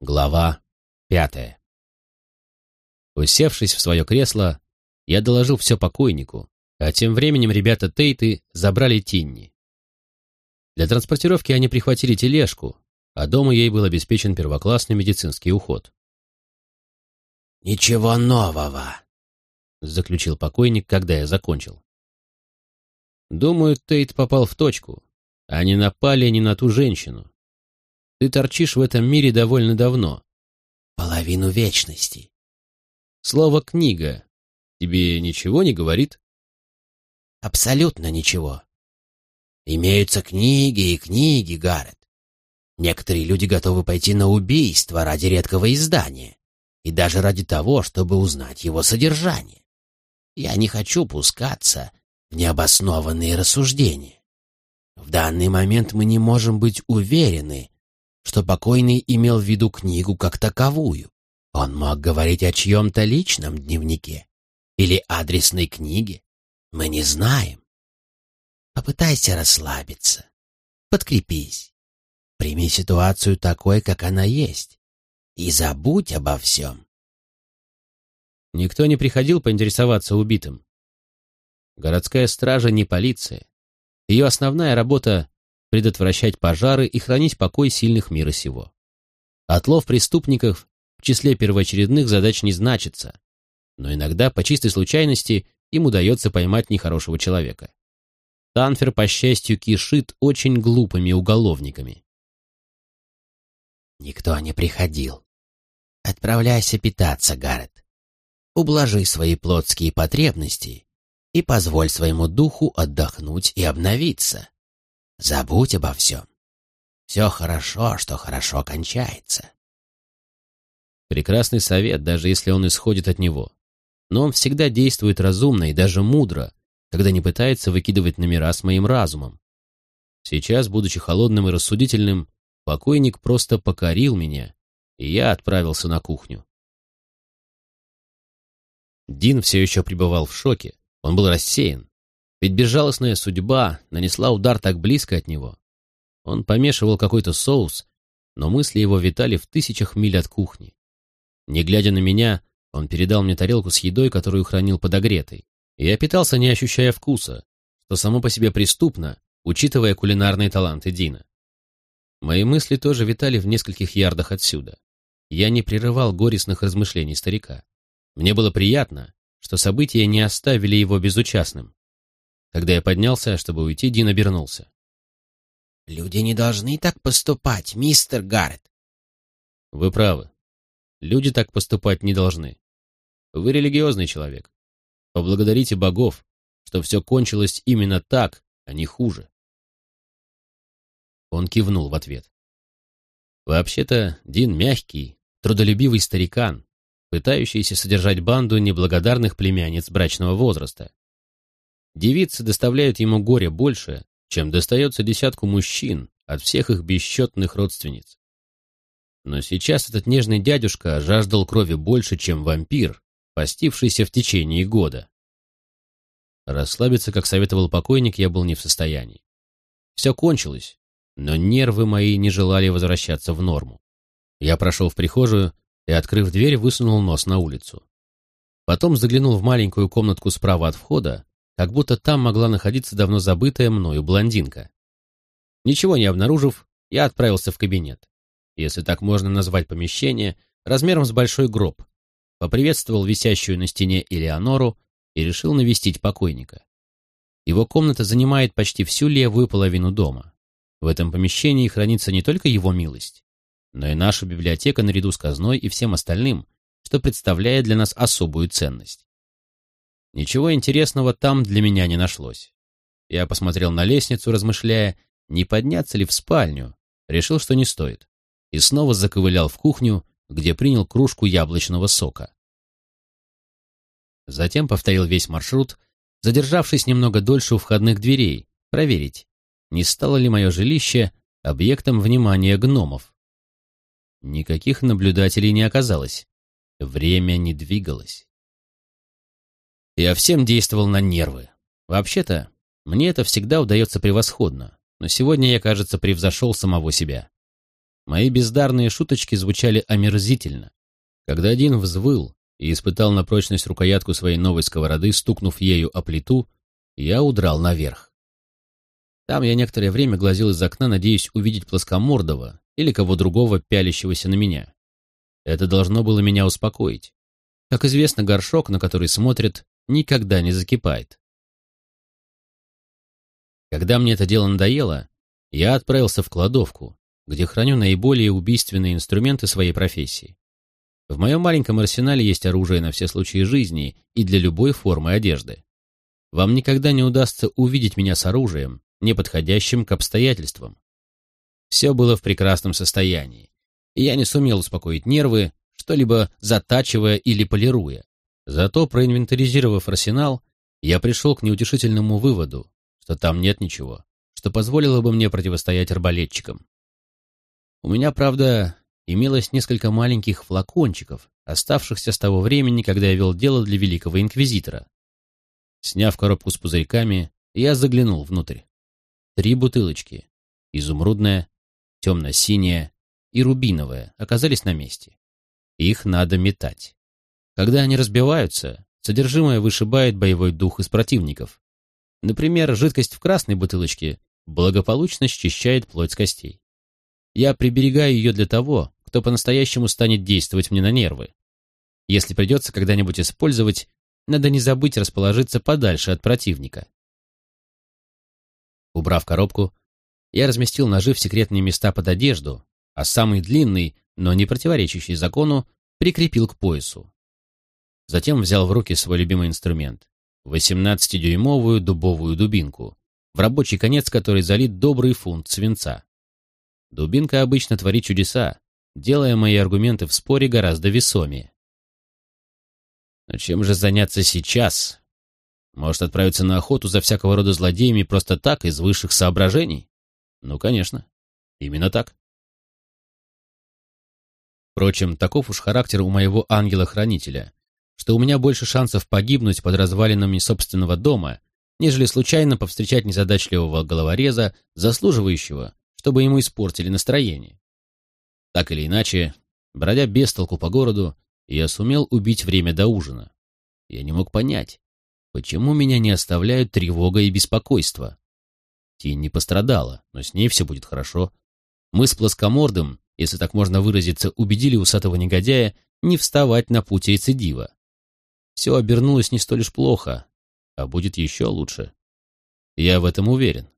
Глава пятая. Усевшись в свое кресло, я доложил все покойнику, а тем временем ребята Тейты забрали Тинни. Для транспортировки они прихватили тележку, а дома ей был обеспечен первоклассный медицинский уход. «Ничего нового», — заключил покойник, когда я закончил. «Думаю, Тейт попал в точку. Они напали не на ту женщину. Ты торчишь в этом мире довольно давно. Половину вечности. Слово «книга» тебе ничего не говорит? Абсолютно ничего. Имеются книги и книги, Гаррет. Некоторые люди готовы пойти на убийство ради редкого издания и даже ради того, чтобы узнать его содержание. Я не хочу пускаться в необоснованные рассуждения. В данный момент мы не можем быть уверены, что покойный имел в виду книгу как таковую. Он мог говорить о чьем-то личном дневнике или адресной книге. Мы не знаем. Попытайся расслабиться. Подкрепись. Прими ситуацию такой, как она есть. И забудь обо всем. Никто не приходил поинтересоваться убитым. Городская стража не полиция. Ее основная работа предотвращать пожары и хранить покой сильных мира сего. Отлов преступников в числе первоочередных задач не значится, но иногда по чистой случайности им удается поймать нехорошего человека. Танфер, по счастью, кишит очень глупыми уголовниками. Никто не приходил. Отправляйся питаться, Гаррет. Ублажи свои плотские потребности и позволь своему духу отдохнуть и обновиться. Забудь обо всем. Все хорошо, что хорошо кончается. Прекрасный совет, даже если он исходит от него. Но он всегда действует разумно и даже мудро, когда не пытается выкидывать номера с моим разумом. Сейчас, будучи холодным и рассудительным, покойник просто покорил меня, и я отправился на кухню. Дин все еще пребывал в шоке, он был рассеян. Ведь безжалостная судьба нанесла удар так близко от него. Он помешивал какой-то соус, но мысли его витали в тысячах миль от кухни. Не глядя на меня, он передал мне тарелку с едой, которую хранил подогретой. Я питался, не ощущая вкуса, что само по себе преступно, учитывая кулинарные таланты Дина. Мои мысли тоже витали в нескольких ярдах отсюда. Я не прерывал горестных размышлений старика. Мне было приятно, что события не оставили его безучастным. Когда я поднялся, чтобы уйти, Дин обернулся. «Люди не должны так поступать, мистер Гаррет». «Вы правы. Люди так поступать не должны. Вы религиозный человек. Поблагодарите богов, что все кончилось именно так, а не хуже». Он кивнул в ответ. Вообще-то Дин мягкий, трудолюбивый старикан, пытающийся содержать банду неблагодарных племянниц брачного возраста. Девицы доставляют ему горе больше, чем достается десятку мужчин от всех их бесчетных родственниц. Но сейчас этот нежный дядюшка жаждал крови больше, чем вампир, постившийся в течение года. Расслабиться, как советовал покойник, я был не в состоянии. Все кончилось, но нервы мои не желали возвращаться в норму. Я прошел в прихожую и, открыв дверь, высунул нос на улицу. Потом заглянул в маленькую комнатку справа от входа, как будто там могла находиться давно забытая мною блондинка. Ничего не обнаружив, я отправился в кабинет. Если так можно назвать помещение, размером с большой гроб. Поприветствовал висящую на стене Элеонору и решил навестить покойника. Его комната занимает почти всю левую половину дома. В этом помещении хранится не только его милость, но и наша библиотека наряду с казной и всем остальным, что представляет для нас особую ценность. Ничего интересного там для меня не нашлось. Я посмотрел на лестницу, размышляя, не подняться ли в спальню. Решил, что не стоит. И снова заковылял в кухню, где принял кружку яблочного сока. Затем повторил весь маршрут, задержавшись немного дольше у входных дверей, проверить, не стало ли мое жилище объектом внимания гномов. Никаких наблюдателей не оказалось. Время не двигалось. Я всем действовал на нервы. Вообще-то, мне это всегда удается превосходно, но сегодня я, кажется, превзошел самого себя. Мои бездарные шуточки звучали омерзительно. Когда один взвыл и испытал на прочность рукоятку своей новой сковороды, стукнув ею о плиту, я удрал наверх. Там я некоторое время глазел из окна, надеясь увидеть плоскомордого или кого другого, пялящегося на меня. Это должно было меня успокоить. Как известно, горшок, на который смотрят, никогда не закипает. Когда мне это дело надоело, я отправился в кладовку, где храню наиболее убийственные инструменты своей профессии. В моем маленьком арсенале есть оружие на все случаи жизни и для любой формы одежды. Вам никогда не удастся увидеть меня с оружием, не подходящим к обстоятельствам. Все было в прекрасном состоянии, и я не сумел успокоить нервы, что-либо затачивая или полируя. Зато, проинвентаризировав арсенал, я пришел к неутешительному выводу, что там нет ничего, что позволило бы мне противостоять арбалетчикам. У меня, правда, имелось несколько маленьких флакончиков, оставшихся с того времени, когда я вел дело для великого инквизитора. Сняв коробку с пузырьками, я заглянул внутрь. Три бутылочки. Изумрудная, темно-синяя и рубиновая оказались на месте. Их надо метать. Когда они разбиваются, содержимое вышибает боевой дух из противников. Например, жидкость в красной бутылочке благополучно счищает плоть с костей. Я приберегаю ее для того, кто по-настоящему станет действовать мне на нервы. Если придется когда-нибудь использовать, надо не забыть расположиться подальше от противника. Убрав коробку, я разместил ножи в секретные места под одежду, а самый длинный, но не противоречащий закону, прикрепил к поясу. Затем взял в руки свой любимый инструмент — 18-дюймовую дубовую дубинку, в рабочий конец которой залит добрый фунт свинца. Дубинка обычно творит чудеса, делая мои аргументы в споре гораздо весомее. Но чем же заняться сейчас? Может, отправиться на охоту за всякого рода злодеями просто так, из высших соображений? Ну, конечно. Именно так. Впрочем, таков уж характер у моего ангела-хранителя, что у меня больше шансов погибнуть под развалинами собственного дома, нежели случайно повстречать незадачливого головореза, заслуживающего, чтобы ему испортили настроение. Так или иначе, бродя без толку по городу, я сумел убить время до ужина. Я не мог понять, почему меня не оставляют тревога и беспокойство. Тень не пострадала, но с ней все будет хорошо. Мы с плоскомордым, если так можно выразиться, убедили усатого негодяя не вставать на путь рецидива. Все обернулось не столь уж плохо, а будет еще лучше. Я в этом уверен.